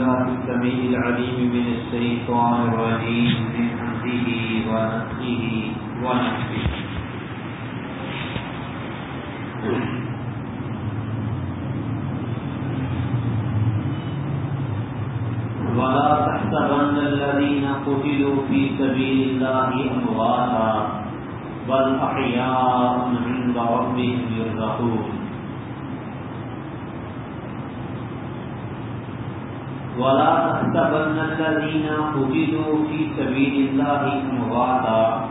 الله السميع العليم من الشيطان الرجيم من حمده ونفسه ونفسه ولا تحسبن الذين قتلوا في سبيل الله أمواتا، بل أحياء عند ربهم يرزقون. ولا تحسبن الذين قتلوا في سبيل الله امواتا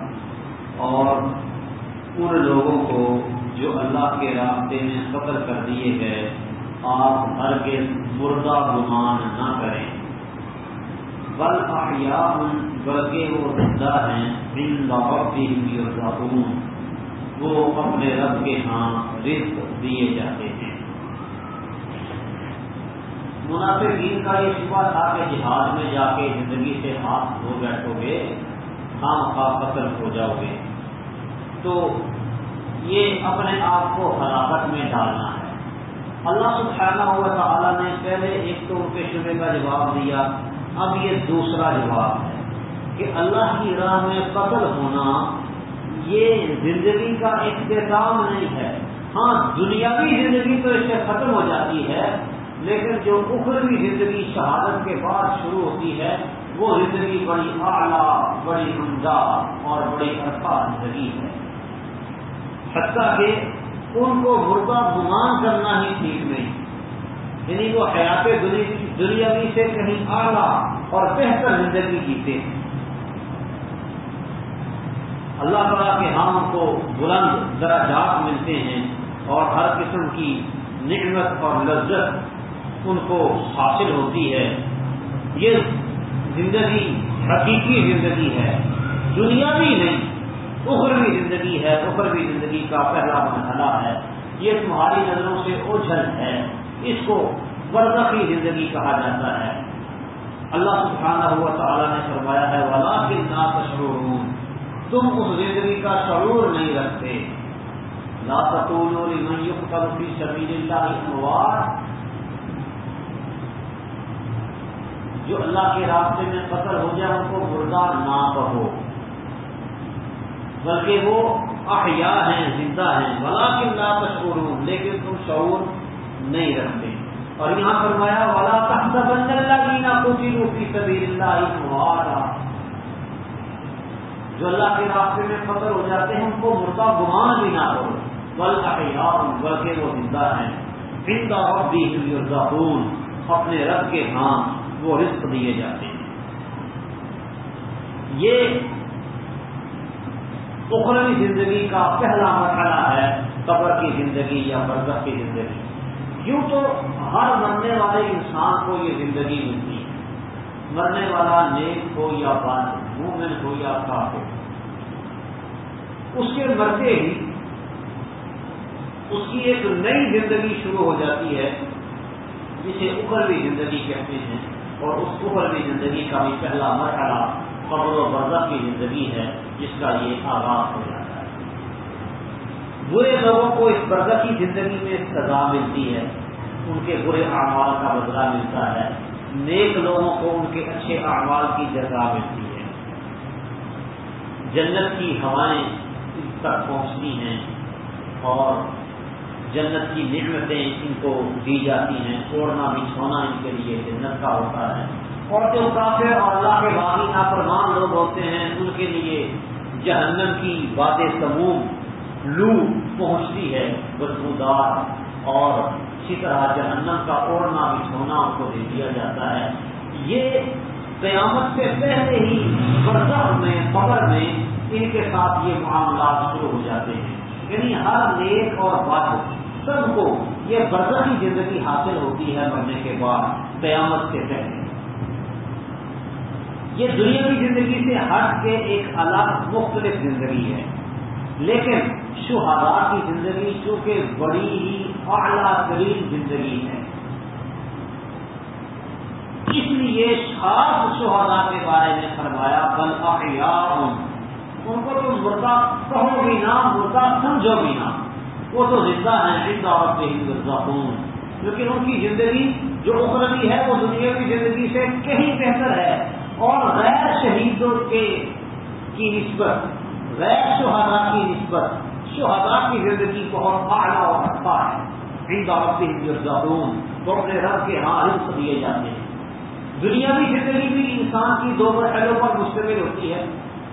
اور ان لوگوں کو جو اللہ کے راستے میں قتل کر دیے گئے، آپ ہر کے مردہ گمان نہ کریں۔ بل احیاء بلکہ وہ زندہ ہیں، عند ربهم يرزقون وہ اپنے رب کے ہاں رزق دیے جاتے ہیں۔ منافقین کا یہ شبہ تھا کہ جہاد میں جا کے زندگی سے ہاتھ دھو بیٹھو گے خام خواہ قتل ہو جاؤ گے تو یہ اپنے آپ کو ہلاکت میں ڈالنا ہے۔ اللہ سبحانہ ہوا تعالیٰ نے پہلے ایک تو ان کے شبے کا جواب دیا، اب یہ دوسرا جواب ہے کہ اللہ کی راہ میں قتل ہونا یہ زندگی کا اختتام نہیں ہے۔ ہاں دنیاوی زندگی تو اس سے ختم ہو جاتی ہے لیکن جو اخروی زندگی شہادت کے بعد شروع ہوتی ہے، وہ زندگی بڑی اعلیٰ، بڑی عمدہ اور بڑی عرفہ زندگی ہے۔ حتیٰ کہ ان کو مردہ گمان کرنا ہی ٹھیک نہیں۔ یعنی وہ حیات دنیاوی سے کہیں اعلیٰ اور بہتر زندگی جیتے ہیں۔ اللہ تعالیٰ کے ہاں کو بلند درجات ملتے ہیں اور ہر قسم کی نعمت اور لذت ان کو حاصل ہوتی ہے۔ یہ زندگی حقیقی زندگی ہے۔ دنیاوی نہیں، اخروی زندگی ہے۔ اخروی زندگی کا پہلا مرحلہ ہے۔ یہ تمہاری نظروں سے اوجھل ہے۔ اس کو برزخی زندگی کہا جاتا ہے۔ اللہ سبحانہ ہوا تعالیٰ نے فرمایا ہے ولا کے نا تشعرون۔ تم اس زندگی کا شعور نہیں رکھتے۔ لا تقولوا لمن يقتل في سبيل الله اموات جو اللہ کے راستے میں قتل ہو جائے ان کو مردہ نہ کہو۔ بلکہ وہ احیاء ہیں، زندہ ہیں۔ ولا کے لا تشعرون، لیکن تم شعور نہیں رکھتے۔ اور یہاں فرمایا والا تحسبن الذين قتلوا في سبيل الله امواتا جو اللہ کے راستے میں قتل ہو جاتے ہیں، ان کو مردہ گمان بھی نہ کرو۔ بل احیاء بلکہ وہ زندہ ہیں۔ عند ربهم يرزقون اپنے رب کے ہاں۔ وہ رزق دیے جاتے ہیں۔ یہ اخروی زندگی کا پہلا مرحلہ ہے، قبر کی زندگی یا برزخ کی زندگی۔ یوں تو ہر مرنے والے انسان کو یہ زندگی ملتی ہے۔ مرنے والا نیک ہو یا بند مومن ہو یا کافر۔ اس کے مرتے ہی اس کی ایک نئی زندگی شروع ہو جاتی ہے، جسے اخروی زندگی کہتے ہیں۔ اور اس اخروی زندگی کا بھی پہلا مرحلہ قبر و برزہ کی زندگی ہے، جس کا یہ آغاز ہو جاتا ہے۔ برے لوگوں کو اس برزہ کی زندگی میں سزا ملتی ہے، ان کے برے اعمال کا بدلہ ملتا ہے۔ نیک لوگوں کو ان کے اچھے اعمال کی جزا ملتی ہے۔ جنت کی ہوائیں تک پہنچتی ہیں اور جنت کی نعمتیں ان کو دی جاتی ہیں اوڑھنا بچھونا ان کے لیے جنت کا ہوتا ہے۔ اور جو کافر اور اللہ کے باغی نافرمان لوگ ہوتے ہیں، ان کے لیے جہنم کی باد سموم لو پہنچتی ہے، بدبودار اور اسی طرح جہنم کا اوڑھنا بچھونا ان کو دے دیا جاتا ہے۔ یہ قیامت سے پہلے ہی برزخ میں، قبر میں ان کے ساتھ یہ معاملات شروع ہو جاتے ہیں۔ یعنی ہر نیک اور بد سب کو یہ برزخی زندگی حاصل ہوتی ہے مرنے کے بعد، قیامت سے پہلے یہ دنیا کی زندگی سے ہٹ کے ایک الگ مختلف زندگی ہے۔ لیکن شہدا کی زندگی چونکہ بڑی ہی اعلیٰ ترین زندگی ہے۔ اس لیے خاص شہدا کے بارے میں فرمایا، بل احیاء۔ ان کو تو مردہ کہو بھی نہ، مردہ سمجھو بھی نہ۔ وہ تو زندہ ہیں زندہ اور ہندوستان لیکن ان کی زندگی جو اخروی ہے، وہ دنیا کی زندگی سے کہیں بہتر ہے۔ اور غیر شہیدوں کے کی نسبت، غیر شہدا کی نسبت شہدا کی زندگی بہت اعلیٰ اور اچھا ہے۔ تو اپنے رب کے ہاں رزق دیے جاتے ہیں۔ دنیاوی زندگی بھی انسان کی دو مرحلوں پر مشتمل ہوتی ہے۔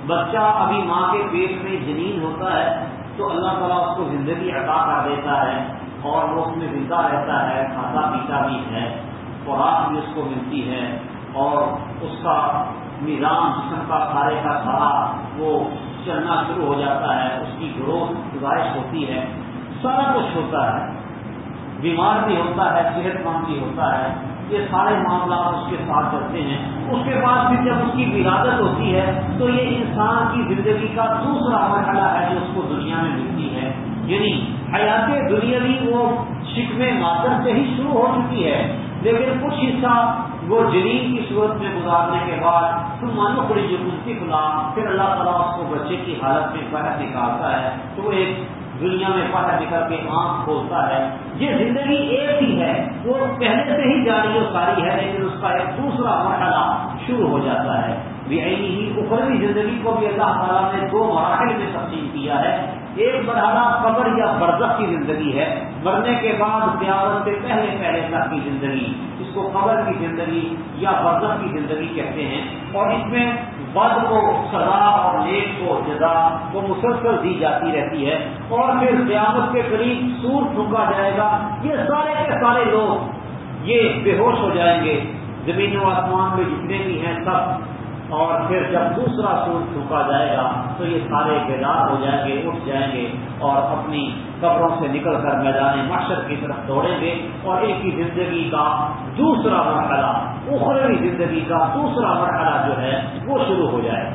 بچہ ابھی ماں کے پیٹ میں جنین ہوتا ہے تو اللہ تعالیٰ اس کو زندگی عطا کر دیتا ہے اور وہ اس میں زندہ رہتا ہے، کھاتا پیتا بھی ہے، خوراک بھی اس کو ملتی ہے اور اس کا نظام جسم کا سارے کا سارا وہ چلنا شروع ہو جاتا ہے، اس کی گروتھ گزارش ہوتی ہے۔ سارا کچھ ہوتا ہے۔ بیمار بھی ہوتا ہے، صحت مند بھی ہوتا ہے۔ یہ سارے معاملات اس کے ساتھ چلتے ہیں۔ اس کے بعد پھر جب اس کی ولادت ہوتی ہے، تو یہ انسان کی زندگی کا دوسرا مرحلہ ہے جو اس کو دنیا میں ملتی ہے۔ یعنی حیات دنیاوی وہ شکم مادر سے ہی شروع ہو چکی ہے۔ لیکن کچھ حصہ وہ جنین کی صورت میں گزارنے کے بعد تم مانو پڑی جو کلا پھر اللہ تعالیٰ اس کو بچے کی حالت میں باہر نکالتا ہے۔ تو وہ ایک دنیا میں باہر نکل کے آنکھ کھولتا ہے۔ یہ زندگی ایک ہی ہے۔ وہ پہلے سے ہی جاری و ساری ہے، لیکن اس کا ایک دوسرا مرحلہ شروع ہو جاتا ہے۔ بھی ہی اخروی زندگی کو بھی اللہ تعالیٰ نے دو مراحل میں تقسیم کیا ہے۔ ایک مرحلہ قبر یا برزخ کی زندگی ہے۔ مرنے کے بعد پیاوت سے پہلے پہلے تک کی زندگی، اس کو قبر کی زندگی یا برزخ کی زندگی کہتے ہیں۔ اور اس میں بد کو، سزا اور نیک کو جزا کو مسلسل دی جاتی رہتی ہے اور پھر قیامت کے قریب سور پھونکا جائے گا۔ یہ سارے کے سارے لوگ یہ بے ہوش ہو جائیں گے۔ زمین و آسمان میں جتنے بھی ہیں سب اور پھر جب دوسرا سور پھونکا جائے گا تو یہ سارے بیدار ہو جائیں گے، اٹھ جائیں گے اور اپنی قبروں سے نکل کر میدان مقصد کی طرف دوڑیں گے اور ایک ہی زندگی کا دوسرا مرحلہ، اخروی زندگی کا دوسرا مرحلہ جو ہے وہ شروع ہو جائے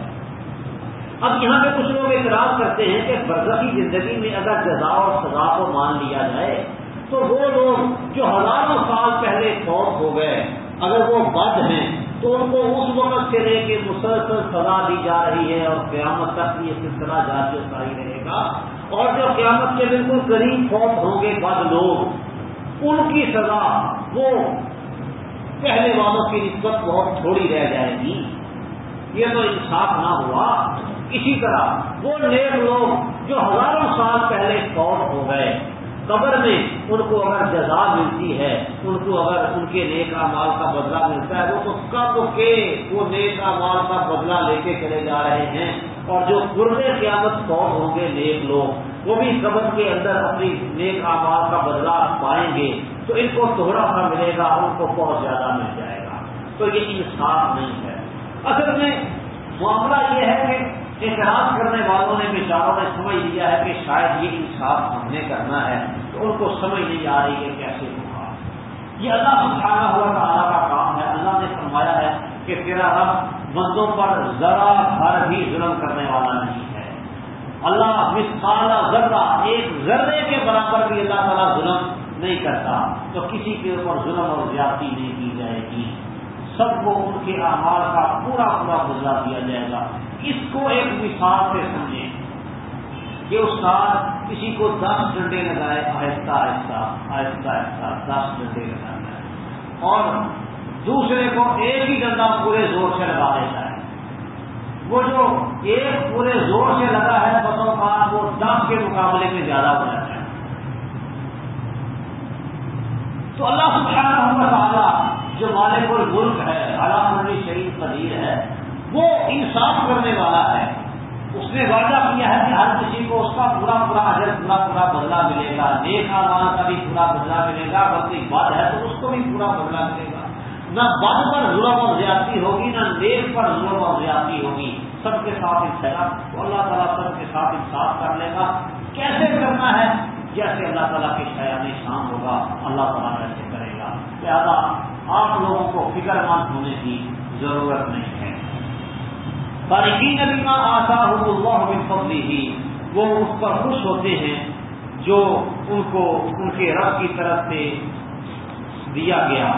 اب یہاں پہ کچھ لوگ اعتراض کرتے ہیں کہ برزخی زندگی میں اگر جزا اور سزا کو مان لیا جائے تو وہ لوگ جو ہزاروں سال پہلے فوت ہو گئے، اگر وہ بد ہیں تو ان کو اس وقت سے لے کے مسلسل سزا دی جا رہی ہے اور قیامت تک یہ سلسلہ جاری ساری رہے گا۔ اور جو قیامت کے بالکل قریب فوت ہوں گے بد لوگ، ان کی سزا وہ پہلے والوں کی نسبت بہت تھوڑی رہ جائے گی۔ یہ تو انصاف نہ ہوا۔ اسی طرح وہ نیک لوگ جو ہزاروں سال پہلے فوت ہو گئے قبر میں ان کو اگر جزا ملتی ہے، ان کو اگر ان کے نیک مال کا بدلہ ملتا ہے، وہ تو کب کے وہ نیک مال کا بدلہ لے کے چلے جا رہے ہیں۔ اور جو پورے قیامت فوج ہوں گے نیک لوگ، وہ بھی قبر کے اندر اپنی نیک مال کا بدلہ پائیں گے۔ تو ان کو تھوڑا سا ملے گا، ان کو بہت زیادہ مل جائے گا۔ تو یہ انصاف نہیں ہے۔ اصل میں معاملہ یہ ہے کہ اعتراض کرنے والوں نے بیچاروں نے سمجھ لیا ہے کہ شاید یہ انصاف ہم نے کرنا ہے تو ان کو سمجھ نہیں آ رہی ہے کیسے ہوگا۔ یہ اللہ سبحانہ ہوا تعالیٰ کا کام ہے۔ اللہ نے فرمایا ہے کہ تیرا رب بندوں پر ذرا بھر بھی ظلم کرنے والا نہیں ہے۔ اللہ مثال ذرہ، ایک ذرے کے برابر بھی اللہ تعالیٰ ظلم نہیں کرتا۔ تو کسی کے اوپر ظلم اور زیادتی نہیں کی جائے گی۔ سب کو ان کے اعمال کا پورا پورا بدلا دیا جائے گا۔ اس کو ایک مثال سے سمجھیں کہ استاد کسی کو دس ڈنڈے لگائے، آہستہ آہستہ آہستہ آہستہ، دس ڈنڈے لگاتا ہے اور دوسرے کو ایک ہی ڈنڈا پورے زور سے لگا دیتا ہے۔ وہ جو ایک پورے زور سے لگا ہے بسوں کا وہ دس کے مقابلے میں زیادہ ہو جاتا ہے۔ تو اللہ سبحانہ تعالیٰ جو مالک الملک ہے، علام شریف قدیر ہے، وہ انصاف کرنے والا ہے۔ اس نے وعدہ کیا ہے کہ ہر کسی کو اس کا پورا پورا اجر، پورا پورا بدلا ملے گا۔ نیک آواز کا بھی پورا بدلا ملے گا، بلکہ بد ہے تو اس کو بھی پورا بدلا ملے گا۔ نہ بد پر ظلم اور زیادتی ہوگی، نہ نیک پر ظلم اور زیادتی ہوگی۔ سب کے ساتھ انصاف اللہ تعالیٰ سب کے ساتھ انصاف کر لے گا۔ کیسے کرنا ہے؟ جیسے اللہ تعالیٰ کے شاید شام ہوگا، اللہ تعالیٰ کیسے کرے گا۔ لہٰذا آپ لوگوں کو فکر مند ہونے کی ضرورت نہیں ہے۔ تاریخی نبی کا آسا اللہ فضلی ہی وہ اس پر خوش ہوتے ہیں جو ان کو ان کے رب کی طرف سے دیا گیا۔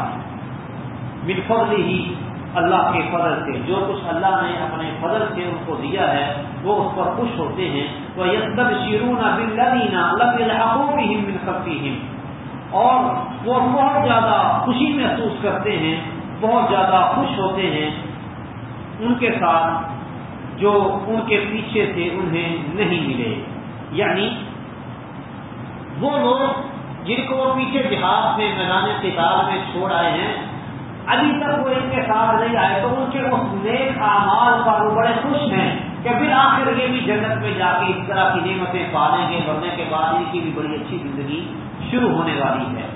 من فضلی ہی اللہ کے فضل سے۔ جو کچھ اللہ نے اپنے فضل سے ان کو دیا ہے، وہ اس پر خوش ہوتے ہیں۔ وہ یس شیرون بن لدینہ اللہ من سکتی اور وہ بہت زیادہ خوشی محسوس کرتے ہیں، بہت زیادہ خوش ہوتے ہیں۔ ان کے ساتھ جو ان کے پیچھے سے انہیں نہیں ملے۔ یعنی وہ لوگ جن کو وہ پیچھے جہاز میں، میدان کتاب میں چھوڑ آئے ہیں، ابھی تک وہ ان کے ساتھ نہیں آئے، تو ان کے اس نیک اعمال پر وہ بڑے خوش ہیں کہ پھر آخر یہ بھی جنت میں جا کے اس طرح کی نعمتیں پالیں گے بڑھنے کے بعد ان کی بھی بڑی اچھی زندگی شروع ہونے والی ہے۔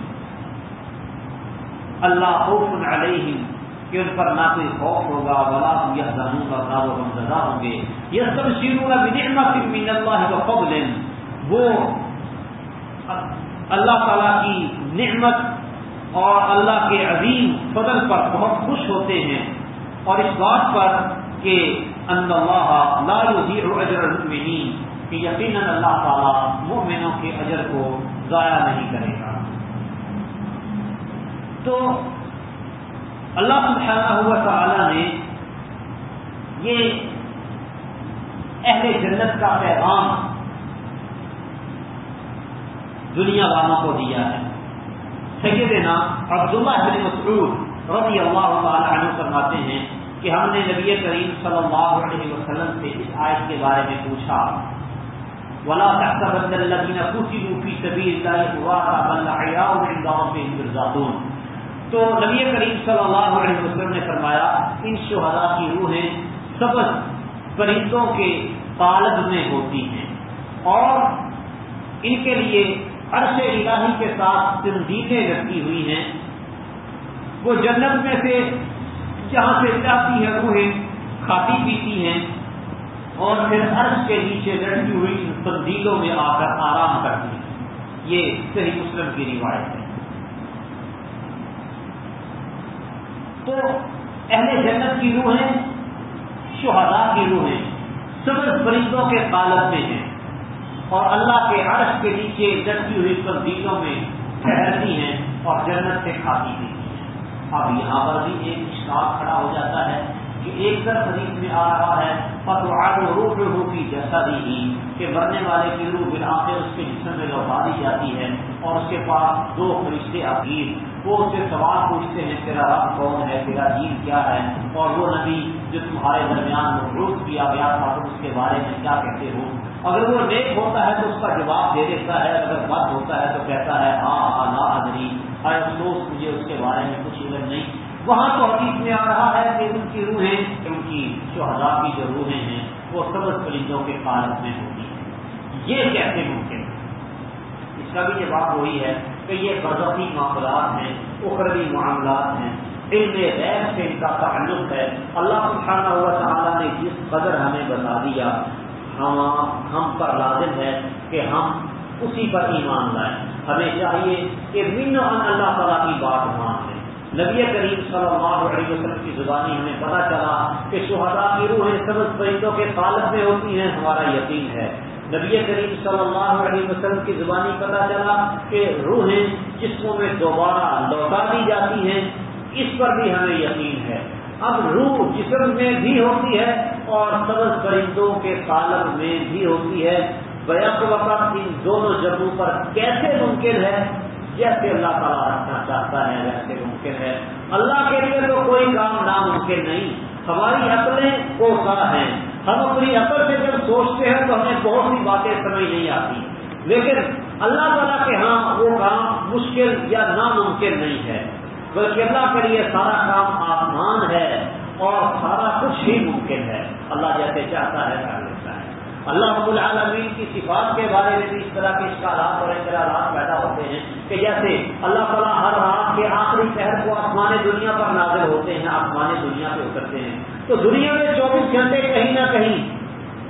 اللہ خوف علیہم کہ ان پر نہ کوئی خوف ہوگا بلا یہ زانوں کا نہ وہ غمزدہ ہوں گے۔ یہ سب شروع من اللہ کا فضل۔ وہ اللہ تعالیٰ کی نعمت اور اللہ کے عظیم فضل پر بہت خوش ہوتے ہیں۔ اور اس بات پر کہ ان اللہ لا يضيع اجر المؤمنین کہ یقیناً اللہ تعالیٰ مؤمنوں کے اجر کو ضائع نہیں کرے گا. تو اللہ سبحانہ ہوا تعالی نے یہ اہل جنت کا پیغام دنیا والوں کو دیا ہے. سیدنا عبداللہ بن مسعود رضی اللہ تعالی عنہ فرماتے ہیں کہ ہم نے نبی کریم صلی اللہ علیہ وسلم سے اس آیت کے بارے میں پوچھا، ولا تحسبن الذين قتلوا في سبيل الله امواتا بل احياء عند ربهم يرزقون۔ تو نبی کریم صلی اللہ علیہ وسلم نے فرمایا، ان شہداء کی روحیں سبز پرندوں کے پالب میں ہوتی ہیں اور ان کے لیے عرش الہی کے ساتھ تنظیمیں رکھی ہوئی ہیں۔ وہ جنت میں سے جہاں سے چاہتی ہے روحیں کھاتی پیتی ہیں، اور پھر عرش کے نیچے لڑکی ہوئی ان تبدیلوں میں آ کر آرام کرتی ہیں۔ یہ صحیح مسلم کی روایت ہے۔ تو اہل جنت کی روحیں شہداء کی روحیں سبز پرندوں کے قالب میں ہیں، اور اللہ کے عرش کے نیچے لڑکی ہوئی تبدیلوں میں ٹھہرتی ہیں اور جنت سے کھاتی بھی اب یہاں پر بھی ایک اشتاق کھڑا ہو جاتا ہے کہ ایک طرف حدیث میں آ رہا ہے پتو آگ روح روح کی جیسا بھی کہ مرنے والے کی روح بنا کے اس کے جسم میں لوٹا دی جاتی ہے اور اس کے پاس دو فرشتے عقیب وہ اس سے سوال پوچھتے ہیں، تیرا رب کون ہے؟ تیرا دین کیا ہے؟ اور وہ نبی جو تمہارے درمیان مخلوط کیا گیا تھا، تم اس کے بارے میں کیا کہتے ہو؟ اگر وہ نیک ہوتا ہے تو اس کا جواب دے دیتا ہے، اگر بد ہوتا ہے تو کہتا ہے ہاں ہاں لا ادری افسوس مجھے اس کے بارے میں کچھ علم نہیں۔ وہاں تو حدیث میں آ رہا ہے کہ ان کی روحیں ان کی شہدا کی جو روحیں ہیں، وہ سبز پرندوں کے پالک میں ہوتی ہیں۔ یہ کیسے ممکن ہے؟ اس کا بھی جواب وہی ہے کہ یہ برضی معاملات ہیں، اخروی معاملات ہیں۔ علم غیر سے ان کا تعلق ہے۔ اللہ سبحانہ ہوا تعالیٰ نے جس قدر ہمیں بتا دیا ہم ہم پر لازم ہے کہ ہم اسی پر ایمان لائیں۔ ہمیں چاہیے کہ من ان اللہ تعالیٰ کی بات مان لیں۔ نبی کریم صلی اللہ علیہ وسلم کی زبانی ہمیں پتا چلا کہ شہدا کی روحیں سبز پرندوں کے طالب میں ہوتی ہیں، ہمارا یقین ہے۔ نبی کریم صلی اللہ علیہ وسلم کی زبانی پتا چلا کہ روحیں جسموں میں دوبارہ لوٹا دی جاتی ہیں۔ اس پر بھی ہمیں یقین ہے۔ اب روح جسم میں بھی ہوتی ہے اور سبز پرندوں کے طالب میں بھی ہوتی ہے۔ بیک وقت ان دونوں جگہوں پر کیسے ممکن ہے؟ جیسے اللہ تعالیٰ رکھنا چاہتا ہے، ویسے ممکن ہے۔ اللہ کے لیے تو کوئی کام ناممکن نہیں۔ ہماری عقلیں کوسا ہیں۔ ہم اپنی عقل سے جب سوچتے ہیں تو ہمیں بہت سی باتیں سمجھ نہیں آتی۔ لیکن اللہ تعالیٰ کے ہاں وہ کام مشکل یا ناممکن نہیں ہے۔ بلکہ اللہ کے لیے سارا کام آسمان ہے اور سارا کچھ ہی ممکن ہے۔ اللہ جیسے چاہتا ہے ہے اللہ رب العالمین کی صفات کے بارے میں بھی اس طرح کے اشکالات اور اعتراضات پیدا ہوتے ہیں کہ جیسے اللہ تعالیٰ ہر رات کے آخری پہر کو آسمان دنیا پر نازل ہوتے ہیں، آسمان دنیا پہ اترتے ہیں۔ تو دنیا میں چوبیس گھنٹے کہیں نہ کہیں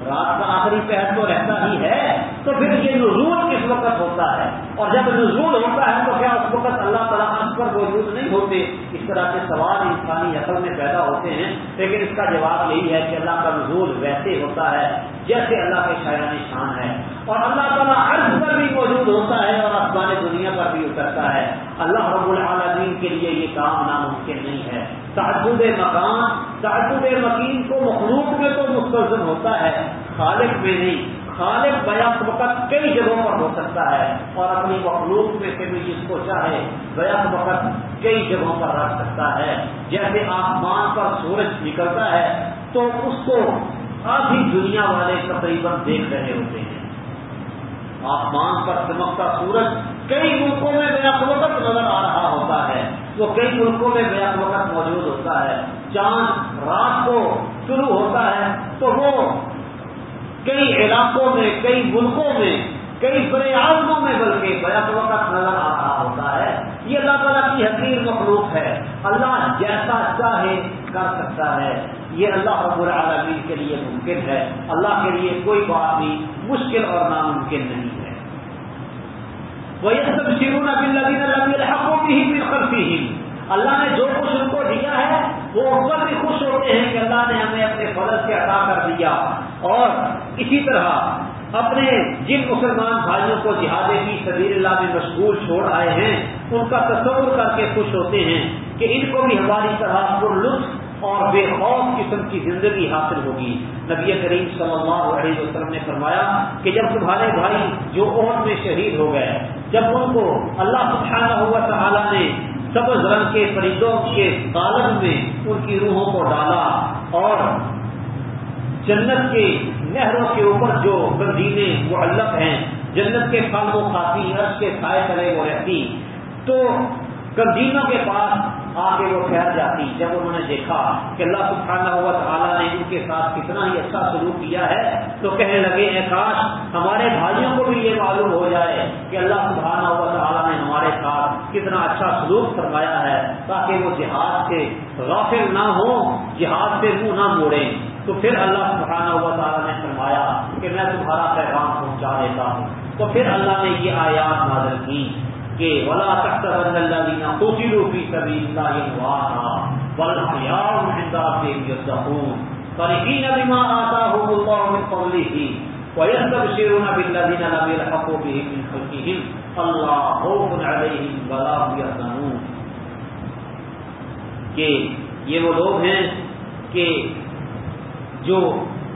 رات کا آخری پہر تو رہتا ہی ہے، تو پھر یہ نزول کس وقت ہوتا ہے؟ اور جب نزول ہوتا ہے تو کیا اس وقت اللہ تعالیٰ پر موجود نہیں ہوتے؟ اس طرح کے سوال انسانی عقل میں پیدا ہوتے ہیں، لیکن اس کا جواب یہی ہے کہ اللہ کا نزول ویسے ہوتا ہے۔ جیسے اللہ کے شاعری شان ہے اور اللہ تعالیٰ عرض پر بھی موجود ہوتا ہے اور آسمان دنیا پر بھی اترتا ہے۔ اللہ رب العالمین کے لیے یہ کام ناممکن نہیں ہے۔ تعدد مکان تعدد مکین کو مخلوق میں تو مستلزم ہوتا ہے۔ خالق میں نہیں، خالق بیک وقت کئی جگہوں پر ہو سکتا ہے اور اپنی مخلوق میں سے بھی جس کو چاہے بیک وقت کئی جگہوں پر رکھ سکتا ہے۔ جیسے آسمان پر سورج نکلتا ہے تو اس کو آدھی دنیا والے تقریباً دیکھ رہے ہوتے ہیں۔ آسمان پر چمکتا سورج کئی ملکوں میں بیک وقت نظر آ رہا ہوتا ہے۔ وہ کئی ملکوں میں بیک وقت موجود ہوتا ہے۔ چاند رات کو شروع ہوتا ہے تو وہ کئی علاقوں میں، کئی ملکوں میں، کئی بڑے عالموں میں بلکہ بیک وقت نظر آ رہا ہوتا ہے۔ یہ اللہ تعالیٰ کی حقیر مخلوق ہے۔ اللہ جیسا چاہے کر سکتا ہے۔ یہ اللہ رب العالمین کے لیے ممکن ہے۔ اللہ کے لیے کوئی بات بھی مشکل اور ناممکن نہیں ہے۔ وہ یہ سب شیرون اب الحقوں کی ہی ہی اللہ نے جو کچھ ان کو دیا ہے، وہ اس پر بھی خوش ہوتے ہیں کہ اللہ نے ہمیں اپنے فضل سے عطا کر دیا۔ اور اسی طرح اپنے جن مسلمان بھائیوں کو جہاد کی سبیر اللہ میں مشغول چھوڑ آئے ہیں، ان کا تصور کر کے خوش ہوتے ہیں کہ ان کو بھی ہماری طرح پر لطف اور بے خوف قسم کی زندگی حاصل ہوگی۔ نبی کریم صلی اللہ علیہ وسلم نے فرمایا کہ جب تمہارے بھائی جو عہد میں شہید ہو گئے، جب ان کو اللہ سبحانہ ہوا تعالیٰ نے سبز رنگ کے فریدوں کے کالم میں ان کی روحوں کو ڈالا اور جنت کے نہروں کے اوپر جو گندینے معلق ہیں، جنت کے پھل وہ کھاتی عرش کے سائے تلے وہ رہتی۔ تو گندینوں کے پاس آ کے وہ ٹھہر جاتی، جب انہوں نے دیکھا کہ اللہ سبحانہ ہوا تعالیٰ نے ان کے ساتھ کتنا ہی اچھا سلوک کیا ہے، تو کہنے لگے، اے کاش ہمارے بھائیوں کو بھی یہ معلوم ہو جائے کہ اللہ سبحانہ ہوا تعالیٰ نے ہمارے ساتھ کتنا اچھا سلوک فرمایا ہے تاکہ وہ جہاد سے غافل نہ ہو جہاد سے منہ نہ موڑیں۔ تو پھر اللہ سبحانہ ہوا تعالیٰ نے فرمایا کہ میں تمہارا پیغام پہنچا دیتا ہوں۔ تو پھر اللہ نے یہ آیات نازل کی کہ ولا تخت اللہ خوشی روپی سبھی اللہ فرقین بما آتاهم الله من فضله ويستبشرون بالذين لم يلحقوا بهم من خلقهم الله خوف عليهم ولا هم يحزنون کہ یہ وہ لوگ ہیں کہ جو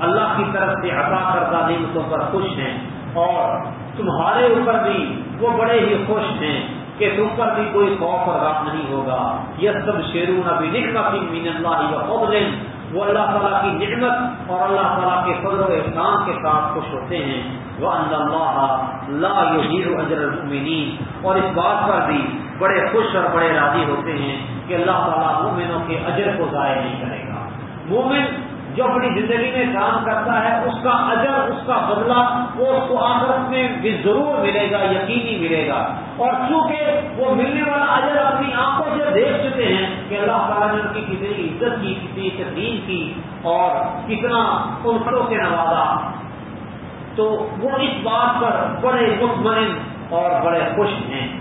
اللہ کی طرف سے عطا کردہ نعمتوں پر خوش ہیں اور تمہارے اوپر بھی وہ بڑے ہی خوش ہیں کہ تم پر بھی کوئی خوف اور غم نہیں ہوگا۔ یہ سب شیرون ابھی نکمت مین اللہ فضل۔ وہ اللہ تعالیٰ کی نعمت اور اللہ تعالیٰ کے فضل و احسان کے ساتھ خوش ہوتے ہیں۔ وہ اللہ لا یحیر اجر المؤمنین۔ اور اس بات پر بھی بڑے خوش اور بڑے راضی ہوتے ہیں کہ اللہ تعالیٰ مومنوں کے اجر کو ضائع نہیں کرے گا۔ مومن جو اپنی زندگی میں کام کرتا ہے، اس کا اجر، اس کا بدلہ وہ اس کو آخرت میں بھی ضرور ملے گا، یقینی ملے گا۔ اور چونکہ وہ ملنے والا اجر اپنی آنکھوں سے دیکھ چکے ہیں کہ اللہ تعالیٰ نے ان کی کتنی عزت کی، کتنی تقریم کی اور کتنا انسروں سے نوازا۔ تو وہ اس بات پر بڑے مطمئن اور بڑے خوش ہیں۔